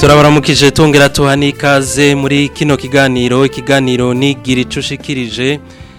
turabaramukije tongera tuhani ikaze muri kino kiganiro ikiganiro ni icushikirije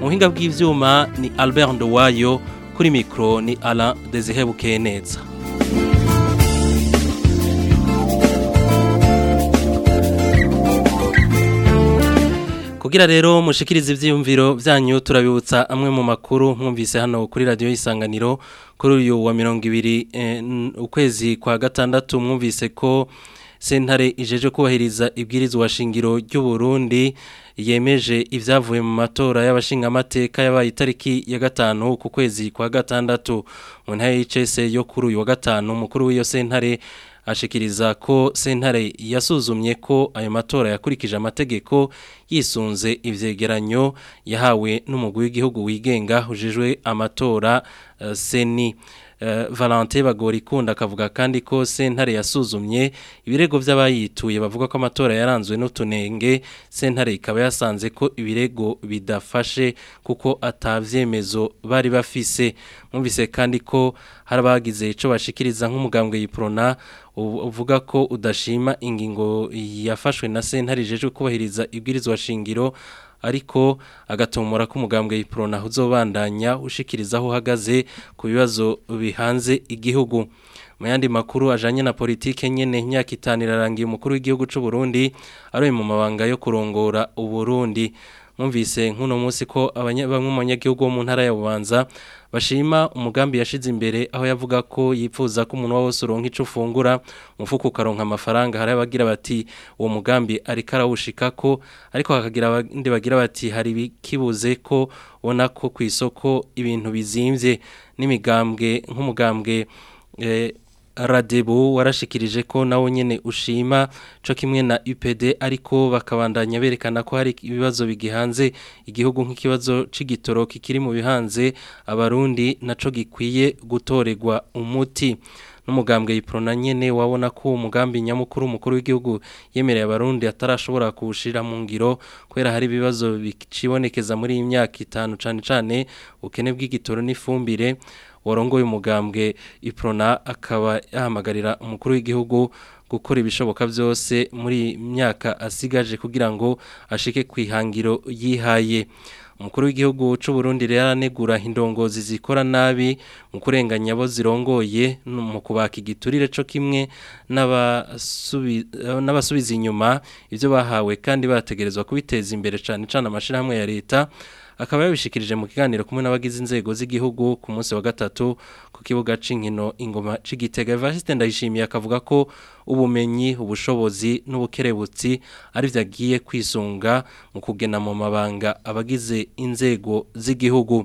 muhinga bw'ibyuma ni Albert Nduwayo kuri micro ni Alain Dezihebukeye neza kugira rero mushikirize ibyiyumviro byanyu turabibutsa amwe mu makuru mwumvise hano kuri radiyo y'isanganiro kuri uyu wa mirongo ibiri eh, ukwezi kwa gatandatu mwumvise ko sentare ijeje kubahiriza ibwirizwa shingiro ry'u Burundi yemeje ibyavuye mu matora y'abashingamateka yabaye itariki ya gatanu ku kwezi kwa gatandatu mu ntara y'icese yo kuri uyu wa gatanu umukuru w'iyo sentare ashikiriza ko sentare yasuzumye ko ayo matora yakurikije amategeko yisunze ivyegeranyo yahawe n'umugwi w'igihugu wigenga ujejwe amatora uh, seni Eh, valante bagora ikunda akavuga kandi ko sentare yasuzumye ibirego by'abayituye bavuga ko amatora yaranzwe n'utunenge sentare ikaba yasanze ko ibirego bidafashe kuko atabyemezo bari bafise mwumvise kandi ko hari abagize icyo bashikiriza nk'umugambwe y'iprona uvuga ko udashima ingingo yafashwe na sentare ijejwe kubahiriza ibwirizwa shingiro ariko agatumura k'umugambwe y'iprona uzobandanya ushikiriza aho uhagaze ku bibazo bihanze igihugu mu yandi makuru ajanye na politike nyene imyaka itanu irarangiye umukuru w'igihugu cy'u Burundi ari mu mabanga yo kurongora u Burundi mwumvise nk'uno munsi ko bamwe mu banyagihugu mu ntara ya bubanza bashima umugambi yashize imbere aho yavuga ko yifuza ko umuntu wose uronka icyo ufungura umufuka ukaronka amafaranga hari abagira bati uwo mugambi ariko arawushika ko ariko hakagira abandi bagira bati hari bikibuze ko ubona ko ku isoko ibintu bizimbye n'imigambwe nk'umugambwe eh, radebo warashikirije ko nawo nyene ushima co kimwe na UPD ariko bakabandanya berekana ko hari ibibazo bigihanze igihugu nk'ikibazo c'igitoro kikiri mu bihanze abarundi naco gikwiye gutorerwa umuti n'umugambwe yiprona nyene wabona ko umugambi nyamukuru umukuru w'igihugu yemereye abarundi atarashobora kuwushira mu ngiro kubera hari ibibazo bicibonekeza muri iyi myaka itanu cane cane ubukene bw'igitoro n'ifumbire warongoye umugambwe iprona akaba yahamagarira umukuru w'igihugu gukora ibishoboka byose muri myaka asigaje kugira ngo ashike ku ihangiro yihaye umukuru w'igihugu cy'uburundi rero anegura indongozi zikora nabi mu kurenganya abo zirongoye mu kubaka igiturire cyo kimwe n'abasubiza inyuma ibyo bahawe kandi bategerezwa kubiteza imbere cyane cyane amashyirahamwe ya leta akaba yabishikirije mu kiganiro kumwe n'abagize inzego z'igihugu ku munsi wa gatatu ku kibuga c'inkino ingoma c'igitega Evariste ndayishimiye akavuga ko ubumenyi ubushobozi n'ubukerebutsi ari byagiye kwisunga mu kugena mu mabanga abagize inzego z'igihugu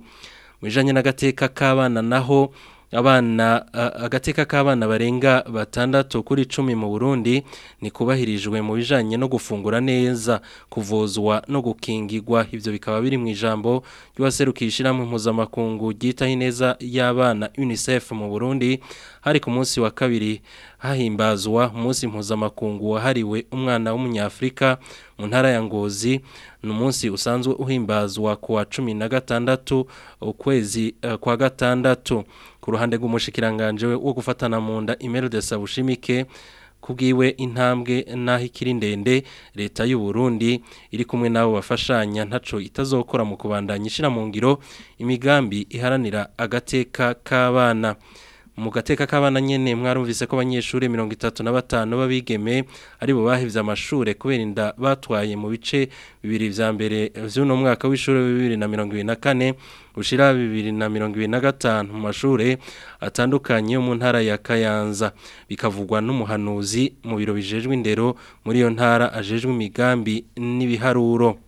mu bijanye n'agateka k'abana naho abana agateka k'abana barenga batandatu kuri icumi mu burundi nikubahirijwe mu bijanye no gufungura neza kuvuzwa no gukingirwa ibyo bikaba biri mu ijambo ry'uwaserukishyiramo mpuzamakungu ryitaho ineza y'abana unicef mu burundi hari ku munsi wa kabiri hahimbazwa umunsi mpuzamakungu wahariwe umwana w'umunyafurika mu ntara ya ngozi ni umunsi usanzwe uhimbazwa ku wa cumi na gatandatu ukwezi eh, kwa gatandatu ku rw'umushikiranganje we wo gufatana munda nda Imelde Sabushimike kubwiwe intambwe n'aho ndende leta y'u Burundi iri kumwe n'abo bafashanya ntaco itazokora mu kubandanya ishira mu ngiro imigambi iharanira agateka k'abana mu gateka k'abana nyene mwarumvise ko abanyeshuri mirongo itatu na batanu b'abigeme aribo bahevye amashure kubera inda batwaye mu bice bibiri vya mbere vy'uno mwaka w'ishuri bibiri na mirongo ibiri na kane gushira bibiri na mirongo ibiri na gatanu mu mashuri atandukanye mu ntara ya kayanza bikavugwa n'umuhanuzi mu biro bijejwe indero muri iyo ntara ajejwe imigambi n'ibiharuro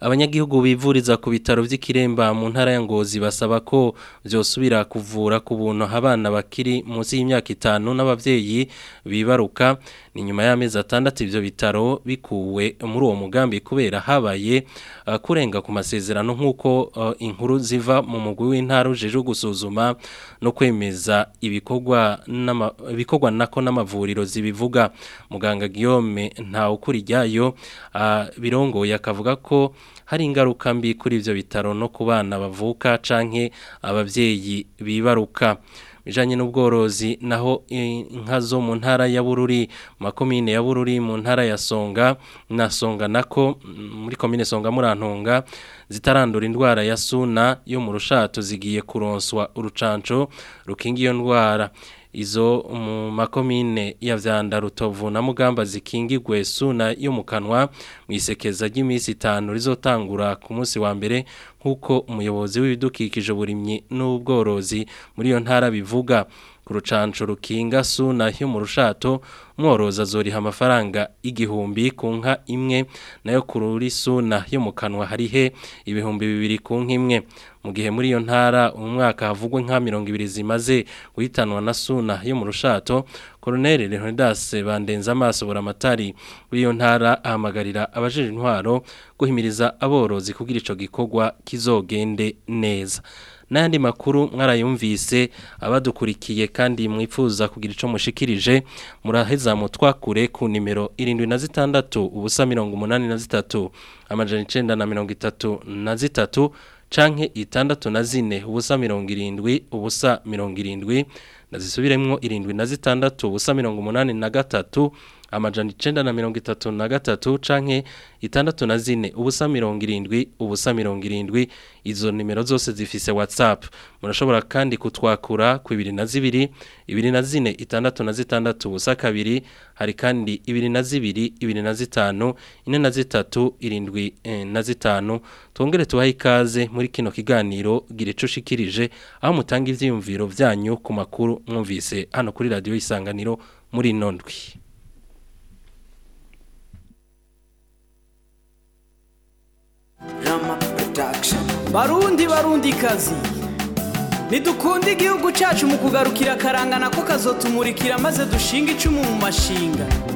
abanyagihugu bivuriza ku bitaro by'ikiremba mu ntara ya ngozi basaba ko byosubira kuvura ku buntu abana bakiri munsi y'imyaka itanu n'ababyeyi bibaruka ni nyuma y'amezi atandatu ibyo bitaro bikuwe muri uwo mugambi kubera habaye uh, kurenga ku masezerano nk'uko uh, inkuru ziva mu mugwi w'intara ujeje gusuzuma no kwemeza ibikorwa ibikorwa nako n'amavuriro zibivuga muganga Guillaume nta ukuri ryayo uh, birongoye akavuga ko hari ingaruka mbi kuri ibyo bitaro no ku bana bavuka canke ababyeyi bibaruka bijanye n'ubworozi naho inka zo mu ntara ya Bururi makomine ya Bururi mu ntara ya Songa na mm, Songa nako muri komine Songa murantunga zitarandura indwara ya suna yo mu rushato zigiye kuronswa urucanco rukingiye ndwara izo mu makomine ya vyanda rutovu na mugamba Zikingigwe suna yo mu kanwa mu isekeza ry'iminsi itanu rizotangura ku munsi wa mbere nk'uko umuyobozi w'ibidukikije burimyi n'ubworozi muri iyo ntara bivuga ku rucanco rukinga suna yo mu rushato mworoza azoriha amafaranga igihumbi ku nka imwe nayo kururi ruri suna yo mu kanwa harihe ibihumbi bibiri ku nka imwe mu gihe muri iyo ntara umwaka havugwa nka mirongo ibiri zimaze guhitanwa na suna yo mu rushato Colonel Leonidas bandenza amaso buramatari w'iyo ntara ahamagarira abajeje intwaro guhimiriza aborozi kugira ico gikorwa kizogende neza n'ayandi makuru mwarayumvise abadukurikiye kandi mwifuza kugira icyo mushikirije muraheza mutwakure ku nimero irindwi na zitandatu ubusa mirongo umunani na zitatu amajana icyenda na mirongo itatu na zitatu canke itandatu na zine ubusa mirongo irindwi ubusa mirongo irindwi na irindwi na zitandatu ubusa mirongo umunani na gatatu amajana icenda na mirongo itatu na gatatu canke itandatu na zine ubusa mirongo irindwi ubusa mirongo irindwi izo nimero zose zifise whatsapp munashobora kandi kutwakura ku ibiri na zibiri ibiri na zine itandatu na zitandatu ubusa kabiri hari kandi ibiri na zibiri ibiri na zitanu ine na zitatu irindwi eh, na zitanu twongere tubahe ikaze muri kino kiganiro gira ico ushikirije aho mutanga ivyiyumviro vyanyu ku makuru mwumvise hano kuri radio isanganiro muri nondwi barundi barundi kazi ntidukunde igihugu cyacu mu kugarukira karangana ko kazotumurikira maze dushinga icumu mu mashinga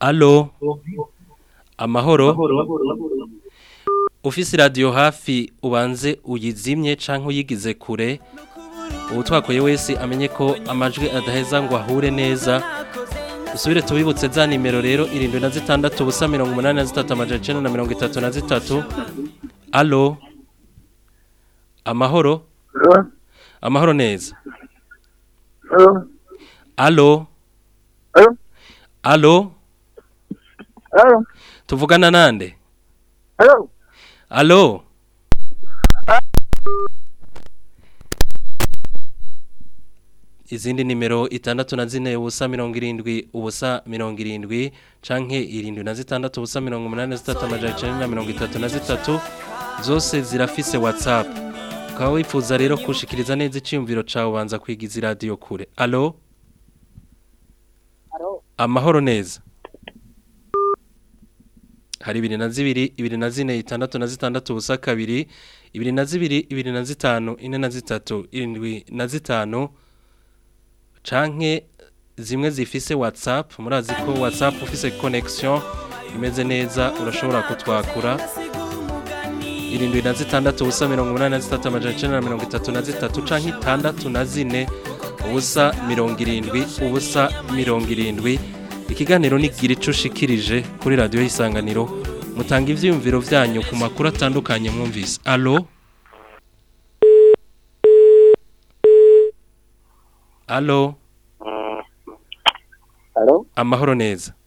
alo amahoro Ofisi Radio hafi ubanze uyizimye cyangwa uyigize kure ubu wese amenye ko amajwi adaheza ngo ahure neza usubire tubibutse za nimero rero irindwi na zitandatu ubusa mirongo umunani na zitatu amajana icyenda na mirongo itatu na zitatu alo amahoro amahoro neza alo alo tuvugana nande alo izindi nimero itandatu na zine ubusa mirongo irindwi ubusa mirongo irindwi canke irindwi na zitandatu ubusa mirongo umunani na zitatu amajana icenda na mirongo itatu na zitatu zose zirafise whatsapp ukaba wifuza rero kushikiriza neza iciyumviro cawe ubanza kwiga izi radiyo kure alo amahoro neza hari ibiri na zibiri ibiri na zine itandatu na zitandatu ubusa kabiri ibiri na zibiri ibiri na zitanu ine na zitatu irindwi na zitanu canke zimwe zifise whatsapp murazi ko whatsapp ufise connection imeze neza urashobora kutwakura irindwi na zitandatu ubusa mirongo na zitatu amajana na mirongo itatu na zitatu canke itandatu na zine ubusa mirongo irindwi ubusa mirongo irindwi ikiganiro n'igira icyo ushikirije kuri radiyo y'isanganiro mutanga ibyiyumviro byanyu ku makuru atandukanye mwumvise alo alo amahoro neza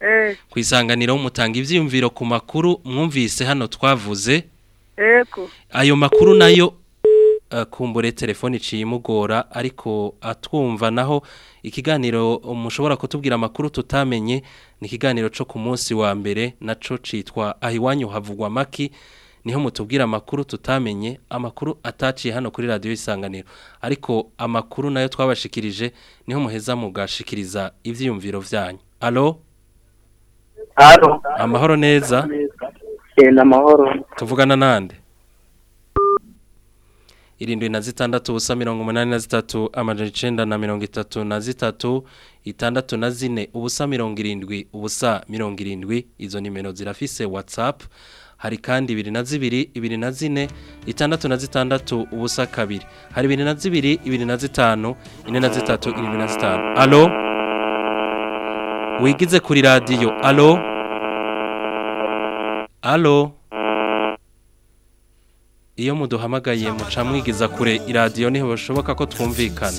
eh. ku isanganiro mutanga ibyiyumviro ku makuru mwumvise hano twavuze ayo makuru nayo Eh, kumbure telefoni iciye ariko atwumva naho ikiganiro umushobora kutubwira amakuru tutamenye ni ikiganiro cyo ku munsi wa mbere nacyo cyitwa aho iwanyu havugwa maki niho mutubwira amakuru tutamenye amakuru ataciye hano kuri radiyo isanganiro ariko amakuru nayo twabashikirije niho muheza mugashikiriza ibyiyumviro byanyu alo amahoro neza amahoro tuvugana nande irindwi na zitandatu ubusa mirongo umunani na zitatu amajana icyenda na mirongo itatu na zitatu itandatu na zine ubusa mirongo irindwi ubusa mirongo irindwi izo nimero zirafise WhatsApp hari kandi ibiri na zibiri ibiri na zine itandatu na zitandatu ubusa kabiri hari ibiri na zibiri ibiri na zitanu ine na zitatu irindwi na zitanu alo wigize kuri radiyo alo alo iyo muduhamagaye muca mwigiza kure iradiyo ntibashoboka ko twumvikana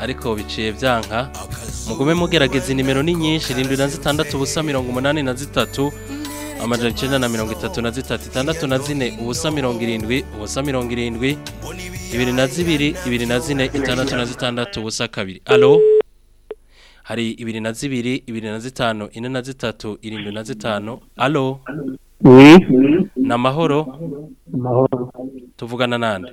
ariko biciye byanka mugume mugerageza nimero ni nyinshi irindwi na zitandatu ubusa mirongo umunani na zitatu amajana icyenda na mirongo itatu na zitatu itandatu na zine ubusa mirongo irindwi ubusa mirongo irindwi ibiri na zibiri ibiri na zine itandatu na zitandatu ubusa kabiri alo hari ibiri na zibiri ibiri na zitanu ine na zitatu irindwi na zitanu alo ni amahoro tuvugana nande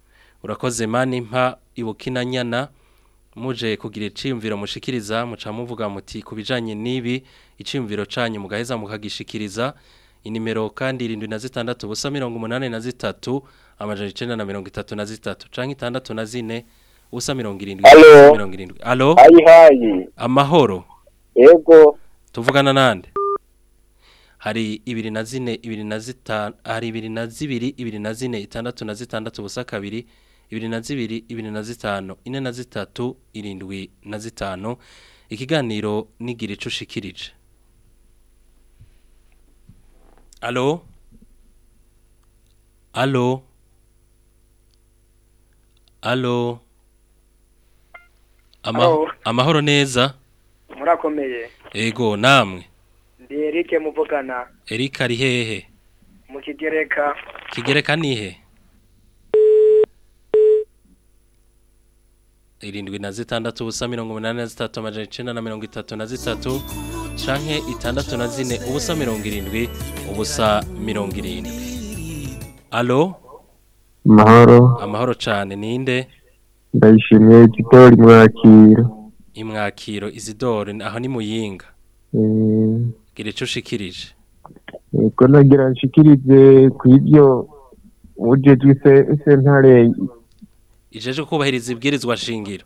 urakoze mani mpa ibukina nyana muje kugira icimviro mushikiriza muca muvuga muti kubijanye bijyanye n'ibi iciyumviro cyanyu mugaheza mukagishikiriza inimero kandi irindwi na zitandatu ubusa mirongo umunani na zitatu amajana icyenda na mirongo itatu na zitatu itandatu na zine ubusa mirongo irindwi ubusa mirongo irindwi alo hayi hayi amahoro yego tuvugana nande hari ibiri na zine ibiri na zitanu hari ibiri na zibiri ibiri na zine itandatu na zitandatu ubusa kabiri ibiri na zibiri ibiri na zitanu ine na zitatu irindwi na zitanu ikiganiro n'igira ico ushikirije alo alo alo amahoro neza murakomeye yego namwe ndi erike muvugana erike ari hehe mu kigereka kigereka ni he irindwi na zitandatu ubusa mirongo umunani na zitatu amajana icyenda na mirongo itatu na zitatu canke itandatu na zine ubusa mirongo irindwi ubusa mirongo irindwi alo amahoro amahoro cyane ninde ndayishimiye izidori mwakiro imwakiro izidori aho ni muyinga eh. gira icyo ushikirije yego nagira nshikirize ku ibyo uje twise sentare ijeje kubahiriza ibwirizwa shingiro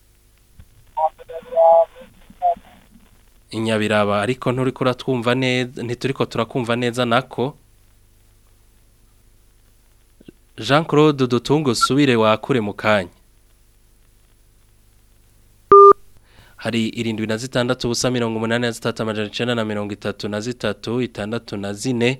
inyabiraba ariko nturi kuratwumva neza ntituri turakumva neza nako jean claude dutungo subire wakure mu hari irindwi na zitandatu ubusa mirongo umunani na zitatu amajana icyenda na mirongo itatu na zitatu itandatu na zine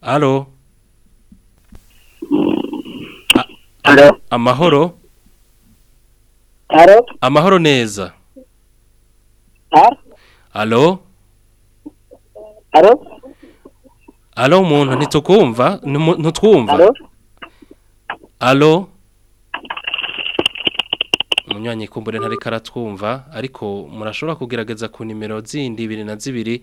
alo amahoro amahoro neza alo alo umuntu ntitukumva ntitwumva alo umunywanyi kumbure ntari karatwumva ariko murashobora kugerageza ku nimero zindi ibiri na zibiri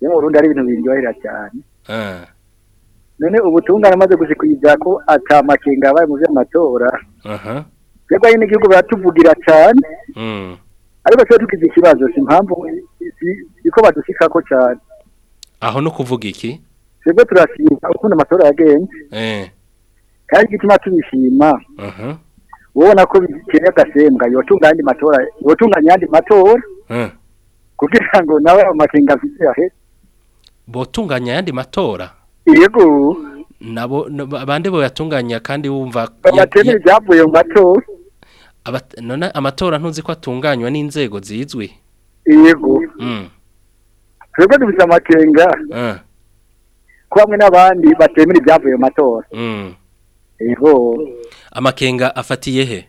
yo mu Burundi ari ibintu biryohera cyane eh. none ubutunga namaze gushikwiza ko atamakenga abaye mu by'amatora twebwe nyine igihugu baratuvugira cyane hmm. ariko tuba tugize ikibazo si impamvu niko badushikako cyane aho no kuvuga iki twebwe turashima ukuntu amatora yagenze eh. kandi igituma tubishima ubona ko biteye agasembwa yotunganya andi matora yotunganya nyandi matora eh. kugira ngo nawe amakenga afite ahetse botunganya yandi matora yego nabo abandi yatunganya kandi wumva abakeneye ibyavuye mu none amatora ntuzi ko atunganywa n'inzego zizwi yego mm. twebwe dufite amakenga eh. kwa bamwe n'abandi batemera ibyavuye mu matora mm. yego amakenga afatiye he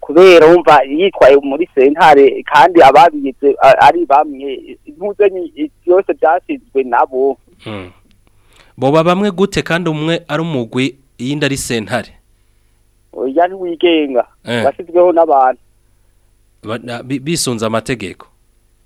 kubera wumva yitwaye muri sentare kandi ababigize ari bamwe ntuzanye byose byashinzwe nabo hmm. boba bamwe gute kandi umwe ari umugwi iyindi ari sentare oya ntiwigenga bashyizweho eh. n'abantu bisunze amategeko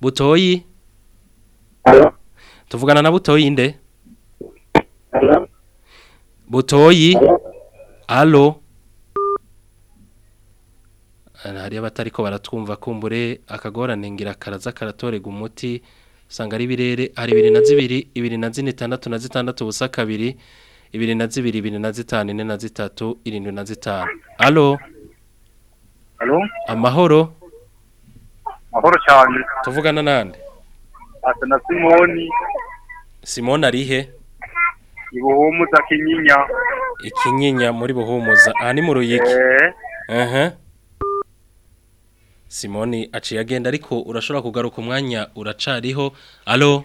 butoyi tuvugana na butoyi nde butoyi alo hari abatariko baratwumva kumbure akagorane ngira karaza karatorega umuti usanga ari birere hari ibiri na zibiri ibiri na itandatu na zitandatu ubusa kabiri ibiri na zibiri ibiri na zitanu ine na zitatu irindwi na zitanu alo amahoro amahoro cyane tuvugana nande asa na simoni simoni arihe ibuhumuza kinyinya ikinyinya muri buhumuza ani ni mu ruyiki aha eh. simoni aciye agenda ariko urashobora kugaruka umwanya uracariho alo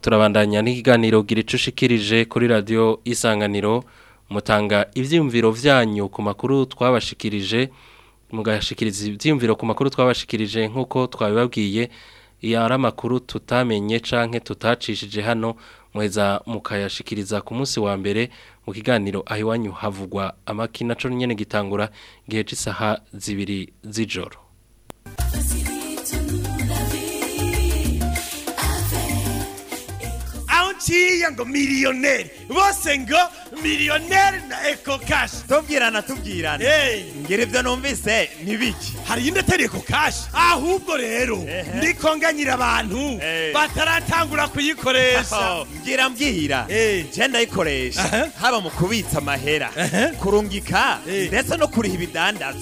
turabandanya n'ikiganiro gira icyo kuri Radio isanganiro mutanga ibyiyumviro byanyu ku makuru twabashikirije mugashikiriza ibyiyumviro ku makuru twabashikirije nk'uko twabibabwiye iyo ari amakuru tutamenye canke tutacishije hano muheza mukayashikiriza ku munsi wa mbere mu kiganiro aho havugwa amaki na cyo nyine gitangura gihe cy'isaha zibiri z'ijoro kiriya ngo miliyoneri bose ngo miliyoneri na eko kashi tubwirana tubwirana ngira ibyo numvise ni bike hari iyindi atari eko kashi ahubwo rero ndikonganyira abantu bataratangura kuyikoresha mbwira mbwira genda ayikoresha haba mu kubitsa amahera kurungika ndetse no kuriha ibidandazwa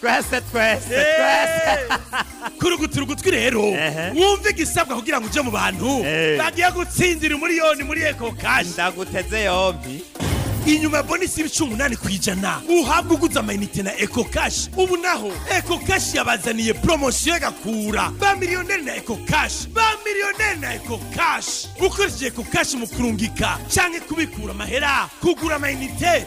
twese twese kurugutura ugutwi rero wumve igisabwa kugira ngo uje mu bantu bagiye gutsindira umuriyoni muri eko kashi ndaguteze yombi inyuma ya bonisi y'ibicungu umunani ku ijana uhabwa uguze amayinite na eko kashi ubu naho eko kashi yabazaniye poromosiyo y'agakura ba miliyoneri na eko kashi ba miliyoneri na eko kashi ukoresheje eko kashi mu kurungika cyangwa kubikura amahera kugura amayinite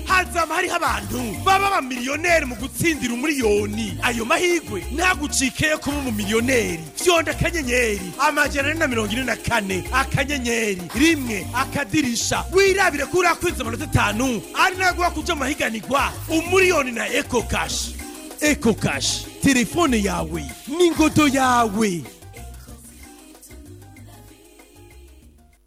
hazaba hariho abantu baba abamiliyoneri mu gutsindira umuriyoni ayo mahirwe ntagucike yo kuba umumiliyoneri byonda akanyenyeri amajyana ane na mirongo ine na kane akanyenyeri rimwe akadirisha wirabire ko uriya kwinjiza amanota atanu ari nayo guha kuja mu mahiganirwa umuriyoni na eko kashi eco telefone yawe n'ingodo yawe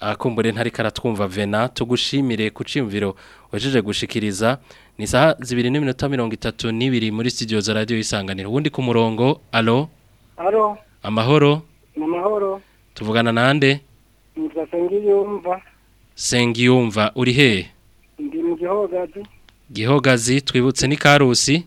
akumbure ntari karatwumva vena tugushimire ku cyumviro wajeje gushikiriza ni saha zibiri n'iminota mirongo itatu n'ibiri muri studio za radio y'isanganiro ubundi ku murongo alo alo amahoro amahoro tuvugana nande inzu sengiyumva sengiyumva uri hehe ndi mu gihogazi gihogazi twibutse ni karusi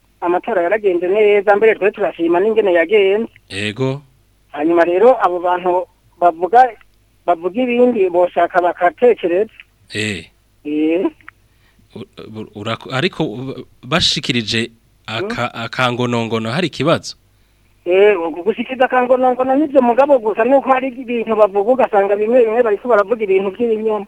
amatora yaragenze neza mbere twe turashima n'ingene yagenze yego hanyuma rero abo bantu bavuga bavuga ibindi boshaka bakatekereza eh ariko bashikirije hmm? akangonongono hari ikibazo eh, gushikiriza akangonongono n'ibyo mugabo gusa nuko hari ibintu bavuga ugasanga bimwe bimwe bari baravuga ibintu by'ibinyoma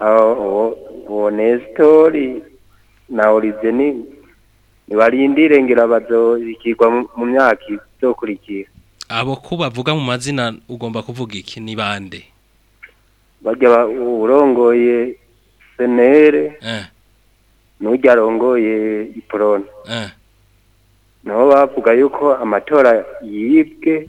aho uwo nesitori na olivier ni ntibarindire ngira bazishyirwa mu myaka izokurikira abo kuba bavuga mu mazina ugomba kuvuga iki ni bande bajya urongoye senere eh. n'ujya arongoye iporoni eh. nabo bavuga yuko amatora yibwe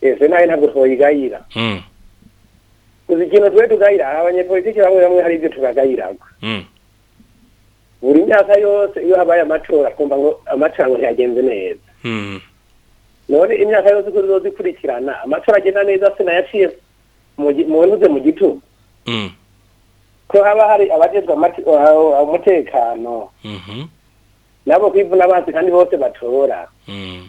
sentare mm. ntabwo twoyigayira gusa ikintu twe tugayira abanyepolitiki bamwe bamwe hari ibyo tubagayiraga mm. buri myaka yose iyo habaye amatora twumva ngo amacango ntiyagenze neza mm. none imyaka yose uko zizozikurikirana amatora agenda neza sinayaciye munyuze mu mu gitugu ko haba hari abajejwe uh, umutekano mm-hmm. nabo kwivuna abanzi kandi bose batora mm.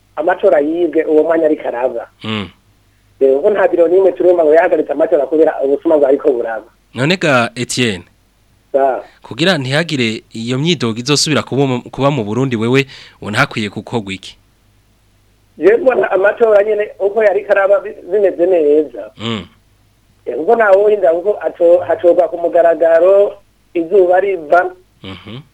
amatora yibwe uwo mwanya ariko araza kuko hmm. eh, nta biro n'imwe turumva ngo yahagaritse amatora kubera ubusuma bwa ariko buraza none ga etienne kugira ntihagire iyo myidogo izosubira kuba mu burundi wewe unahakwiye gukorwa iki yego amatora nyine uko yari karaba bimeze neza kuko hmm. eh, ntawe wenda kuko hatorwa ku mugaragaro izuba riva mhm.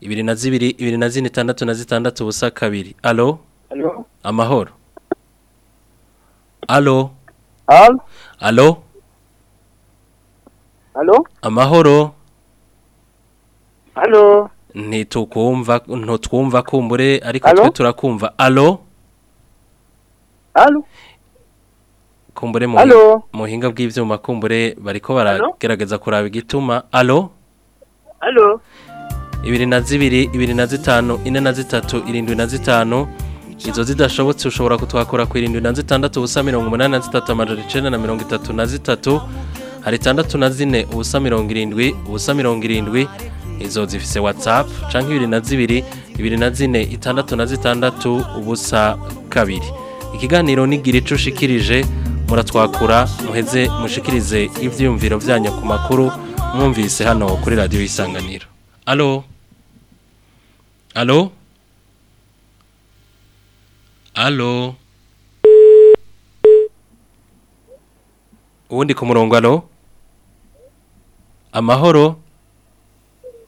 ibiri na zibiri ibiri na zine itandatu na zitandatu ubusa kabiri alo amahoro alo alo alo amahoro alo ntitukumva ntutwumva kumbure ariko twe turakumva alo alo kumbure muhinga bw'ibyuma kumbure bariko baragerageza kuraba igituma alo alo ibiri na zibiri ibiri na zitanu ine na zitatu irindwi na zitanu inzozi zidashobotse ushobora kutwakora ku irindwi na zitandatu ubusa mirongo umunani na zitatu amajana icyenda na mirongo itatu na zitatu hari itandatu na zine ubusa mirongo irindwi ubusa mirongo irindwi izo zifise watsapu cyangwa ibiri na zibiri ibiri na zine itandatu na zitandatu ubusa kabiri ikiganiro n'igira icyo ushikirije muratwakura muheze mushikirize ibyiyumviro byanyu ku makuru mwumvise hano kuri radiyo y'isanganiro alo alo alo ubundi ku murongo alo amahoro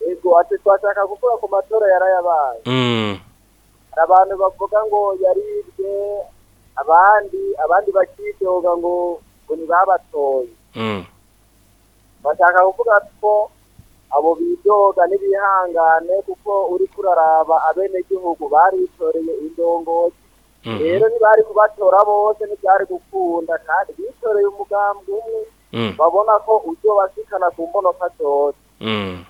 yego ati twashaka gukora ku matora yarayabaye mm. hari abantu bavuga ngo yaribwe abandi abandi bakitoga ngo ngo ntibabatoye mm. bashaka kuvuga ko abo bidoga n'ibihangane kuko uri kuraraba abenegihugu baritoreye indongozi mm-hmm. rero ntibari kubatora bose ntibyari gukunda kandi bitoreye umugambi umwe Mm. babona ko ujya bashikana ku mbono katoya mm.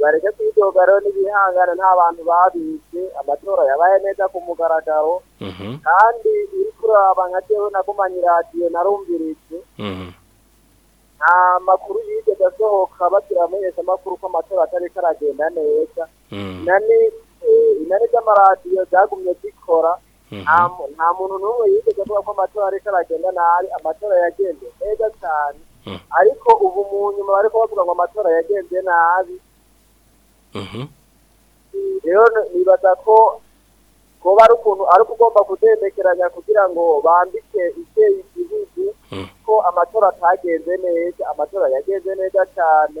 bareke kwidoga rero n'ibihangane nta bantu babitse amatora yabaye neza ku mugaragaro mm-hmm. kandi iri kuraba nka jewe nagumanye iradiyo narumviritse mm-hmm. nta makuru yigeze asohoka bagira amenyesha amakuru ko amatora atariko aragenda neza mm. na n'amaradiyo eh, zagumye zikora Mhm. nta muntu n'umwe yigeze avuga ko amatora ariko aragenda nabi amatora yagenze neza cyane mhm. ariko ubu mu nyuma bari kubavuga ngo amatora yagenze nabi mhm. rero nibaza ko kuba ari ukuntu ariko ugomba kudemekeranya kugira ngo bambike ikeye igihugu ko amatora atagenze neza amatora yagenze neza cyane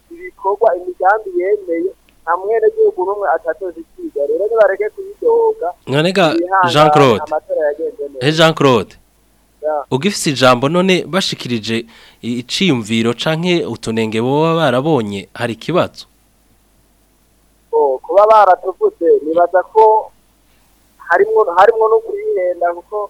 ibikorwa imigambi yemeye nta mwene gihugu n'umwe atatoza icyiza rero nibareke kuyidoga none jean claude he jean claude ugifite ijambo none bashikirije iciyumviro canke utunenge boba barabonye hari ikibazo oh, kuba baratuvuze nibaza ko harimo harimo no kuyenda kuko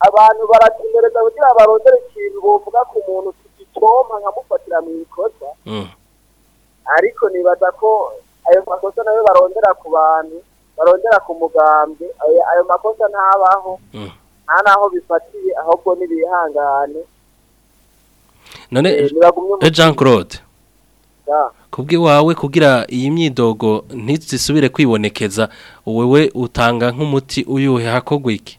abantu baratumereza kugira barondere ikintu bavuga ku muntu tugitomba nkamufatira mu ikosa mm. ariko nibaza ko ayo makosa nayo barondera ku bantu barondera ku mugambi ayo makosa ntabaho mm. nta n'aho bifatiye ahubwo n'ibihangane none eh, eh, jean claude kubw'iwawe kugira iyi myidogo ntizisubire kwibonekeza wowe utanga nk'umuti uyuhe hakogwa iki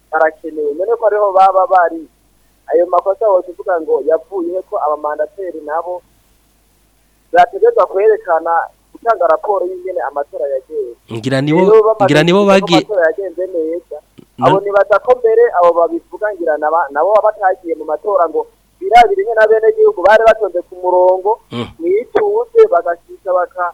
barakeneye none ko ariho baba bari ayo makosa wose uvuga ngo yavuye ko abamandateri nabo bategerezwa kwerekana gutanga raporo y'ingene amatora yagenze ngira nibo ngira nibo bagiye yagenze neza abo nibaza ko mbere abo babivuga ngira nabo batagiye mu matora ngo birabire na bene gihugu bari batonze ku murongo mm. mwituze bagashika baka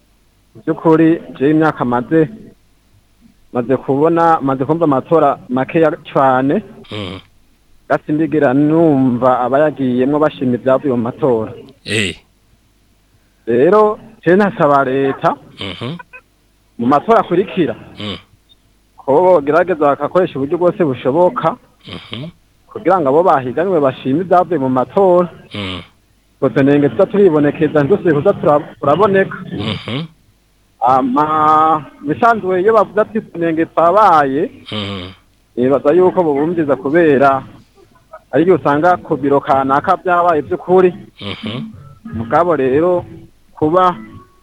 mu by'ukuri by'imyaka amaze maze kubona maze kumva amatora makeya cyane hmm. gasindigira numva abayagiyemo bashima ibyavuye mu matora eh. rero rero nasaba leta mhm. mu matora akurikira hmm. ko bogerageza bagakoresha uburyo bwose bushoboka mhm. kugira ngo abo bahiganwe bashime ibyavuye mu matora gusa hmm. ntenge tuza turibonekeza ntidusubire kuza turaboneka mhm. bisanzwe iyo bavuga ati tunenge twabaye bibaza mhm. yuko bubumviza kubera ari usanga ku biro kanaka byabaye by'ukuri mhm. mugabo rero kuba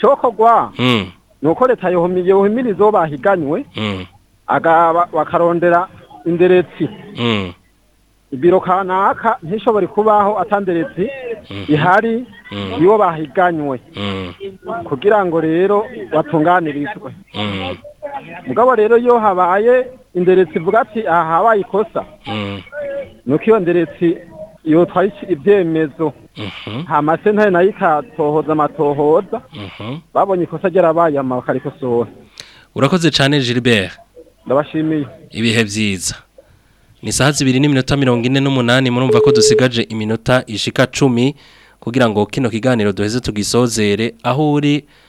cokogwa hmm. ni uko leta yohimiriza bahiganywe hmm. bakarondera inderetsi hmm. ibiro kanaka ntishobore kubaho atanderetsi ihari iyo bahiganywe kugira ngo rero batunganirizwe mugabo rero iyo habaye inderetsi ivuga ati aha habaye ikosa mm. nuko iyo nderetsi yotwaye ibyemezo nta mm-hmm. mase nayo ikatohoza amatohoza mm-hmm. babonye ikosa ryarabaye bakarikosohora urakoze cyane gilbert ndabashimiye ibihe byiza ni saha zibiri n'iminota mirongo ine n'umunani murumva ko dusigaje iminota ishika cumi kugira ngo kino kiganiro duheze tugisozere aho uri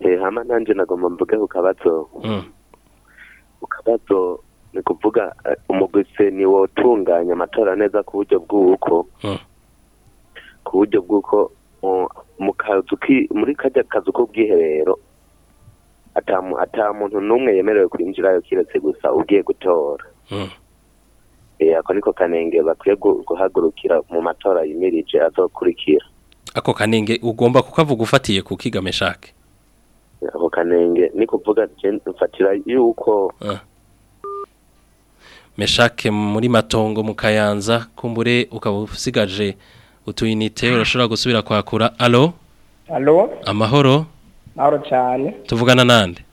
eh, hama nanjye nagomba mvuge ku kabazo mm. akabazo ni kuvuga eh, umugwise ni wowe utunganya amatora neza ku buryo bw'uko hmm. ku buryo bw'uko mu kazu muri kajya kazu k'ubwiherero ata muntu n'umwe yemerewe kwinjirayo kiretse gusa ugiye gutora hmm. eh, ako niko kanenge bakwiye guhagurukira mu matora yimirije azakurikira ako kanenge ugomba kukavuga ufatiye ku kigame shake kanenge ni kuvuga mfatira yuko ah. meshake muri matongo mu kayanza kumbure ukaba usigaje utuyinite ah. urashobora gusubira kwakura alo alo amahoro amahoro cyane tuvugana nande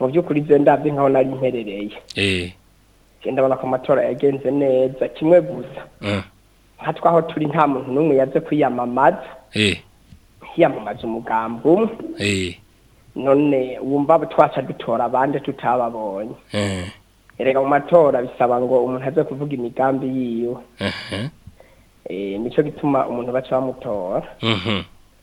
mu by'ukuri ibyo ndabyo nkaho nari mperereye eh. ndabona ku matora yagenze neza kimwe gusa nka twaho turi nta muntu n'umwe yaze kwiyamamaza hiyamamaza umugambo umwe none wumva twaca dutora abandi tutababonye eh. erega mu matora bisaba ngo umuntu aze kuvuga imigambi yiwe eh, nicyo gituma umuntu baca bamutora mhm.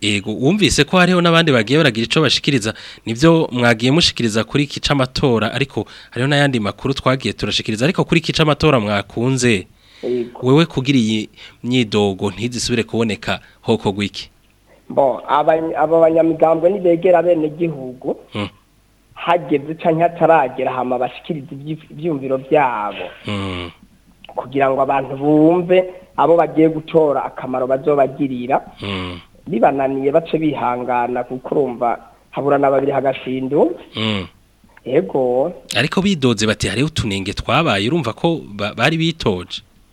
yego wumvise ko hariho n'abandi bagiye baragira icyo bashikiriza nibyo mwagiye mushikiriza kuri iki amatora ariko hariho n'ayandi makuru twagiye turashikiriza ariko kuri iki amatora mwakunze wewe kugira iyi myidogo ntizisubire kuboneka hoko gwiki bo aba banyamigambwe nibegera bene gihugu hmm. hageze cyangwa hataragera hama bashikiriza ibyiyumviro byabo hmm. kugira ngo abantu bumve abo bagiye gutora akamaro bazobagirira hmm. bibananiye bace bihangana kuko urumva haburana babiri hagashindu yego hmm. ariko bidoze bati hariho utunenge twabaye urumva ko bari bitoje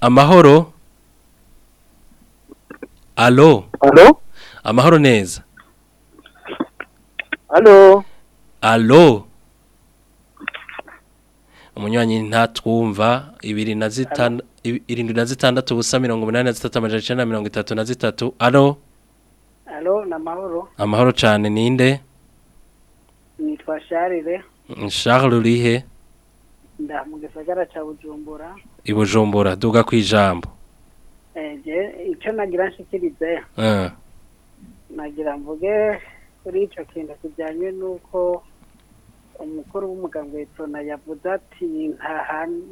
amahoro alo amahoro neza alo alo umunywanyi ntatwumva ibiri na zitanu irindwi na zitandatu ubusa mirongo umunani na zitatu amajana icyenda mirongo itatu na zitatu alo alo ni amahoro amahoro cyane ninde nitwa sharire sharire urihe nda mu gisagara bujumbura ibujumbura duga ku ijambo icyo nagira nshikirize eh. nagira mvuge kuri icyo kintu kijyanye n'uko umukuru w'umuganga witona yavuze ati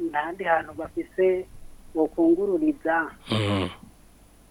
ntahandi hantu bafise bukungururiza mm-hmm.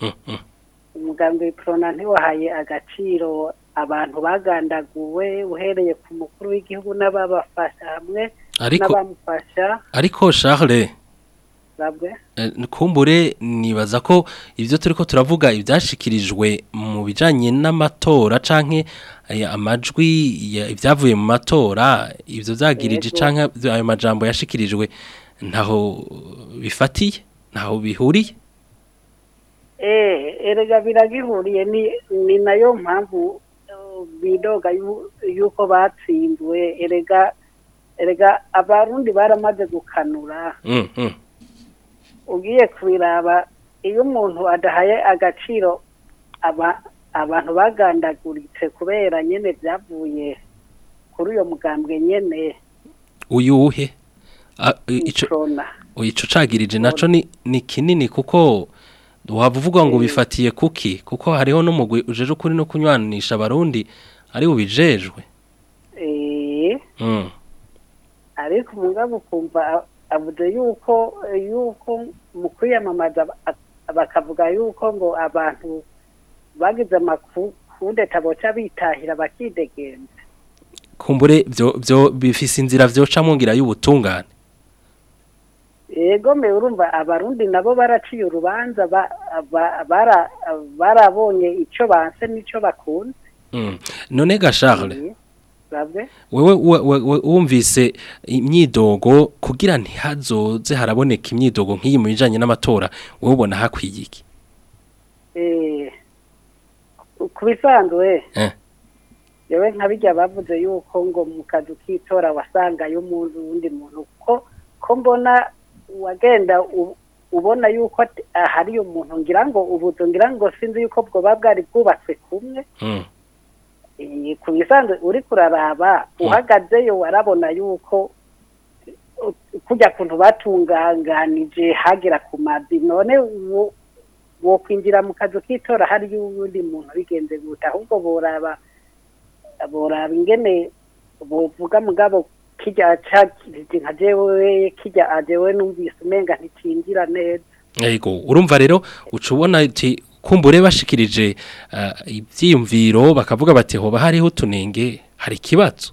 mm-hmm. umugambi w'iporona ntiwahaye agaciro abantu bagandaguwe uhereye ku mukuru w'igihugu n'ababafasha hamwe n'abamufasha ariko shahre Eh, kumbure nibaza ko ibyo turi ko turavuga ibyashyikirijwe mu bijyanye n'amatora canke eh, amajwi ibyavuye mu matora ibyo byagirije cyangwa ayo majambo yashyikirijwe ntaho bifatiye ntaho bihuriye eh, erega biragihuriye ni nayo mpamvu bidoga yuko batsinzwe erega erega abarundi baramaze gukanura mm, mm. ugiye kubiraba iyo umuntu adahaye agaciro aba abantu bagandaguritse kubera nyine byavuye kuri uyu mugambwe nyine uyuhe icyo ucagirije nacyo ni kinini kuko waba uvuga ngo ubifatiye kuki kuko hariho n'umugwi ujeje ukuri no kunywanisha abarundi ari ubijejwe eh. hmm. ariko umugabo ukumva avuze yuko yuko mu kwiyamamaza bakavuga yuko ngo abantu bagize amakudeta boca bitahira bakidegenza kumbure byo bifise inzira byoca mu y'ubutungane yego mbe urumva abarundi nabo baraciye urubanza barabonye icyo banse n'icyo bakunze hmm. none ga charles wowe wumvise imyidogo kugira nti hazoze haraboneka imyidogo nk'iyi mu bijyanye n'amatora wowe ubona hakwiye iki eh, ku bisanzwe eh. yewe nk'abijya bavuze yuko ngo mu kazu k'itora yo umuntu uwundi muntu ko ko mbona wagenda ubona yuko hari umuntu ngira ngo ubuzu ngira ngo sinzi yuko bwoba bwari bwubatswe kumwe hmm. ku bisanzwe uri kuraraba hmm. uhagazeyo warabona yuko kujya kuntu batunganganije hagera ku mazi none wo kwinjira mu kazu k'itora hari y'uwundi muntu bigenze guta ahubwo boraba boraba ingene bovuga mugabo kijya nka jewe kijya ajewe numvise umenga nticinjira neza yego urumva rero uca ubona kumbure bashikirije eh, ibyiyumviro bakavuga bati hoba hariho tunenge hari ikibazo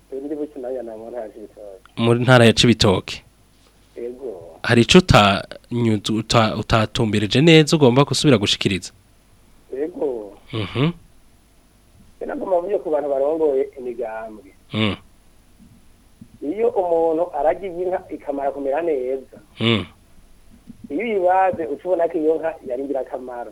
muri ntara ya cibitoke hari icyo utatumbereje neza ugomba gusubira gushikiriza yego mhm. nagomba buryo ku bantu barongoye imigambwe mm. iyo umuntu aragiye inka ikamara kumera neza mm. iyo uyibaze uca ko iyo nka yari ingirakamaro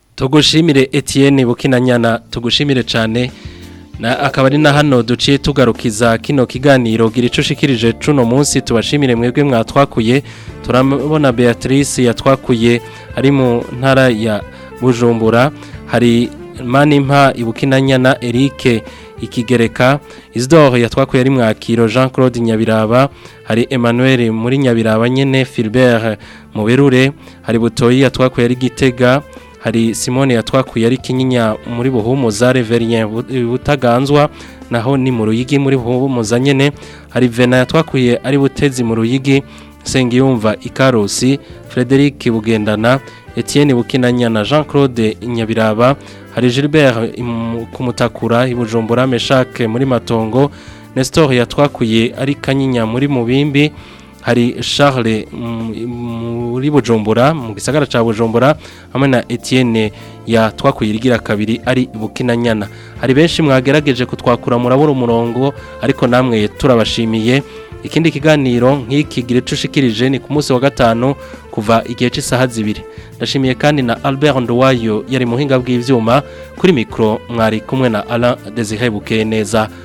tugushimire Etienne bukinanyana tugushimire cyane akaba ari na hano duciye tugarukiza kino kiganiro gira icyo ushikirije cuno munsi tubashimire mwebwe mwatwakuye turabona beatrice yatwakuye ari mu ntara ya bujumbura hari manimpa ibukinanyana Eric ikigereka Isidore yatwakuye ari mwakiro Jean Claude Nyabiraba hari Emmanuel muri Nyabiraba nyene Philbert Muberure hari Butoyi yatwakuye ari Gitega hari Simone yatwakuye ari Kinyinya muri Buhumuza Reverien Butaganzwa naho ni mu Ruyigi muri Buhumuza nyene hari Vena yatwakuye ari Butezi mu Ruyigi Sengiyumva Ikarosi Frederic Bugendana Etienne Bukinanya na Jean Claude Nyabiraba hari Gilbert kumutakura ibujumbura meshake muri matongo Nestor yatwakuye ari kanyinya muri mubimbi hari Charles mm, muri bujumbura mu gisagara cya bujumbura hamwe na Etienne ya twakuyigira kabiri ari bukinanyana hari benshi mwagerageje kutwakura murabura umurongo ariko namwe turabashimiye ikindi kiganiro nk'iki cushikirije ni ku munsi wa gatanu kuva igihe cy'isaha zibiri ndashimiye kandi na albert nduwayo yari muhinga bw'ibyuma kuri mikoro mwari kumwe na ara dezihebuke neza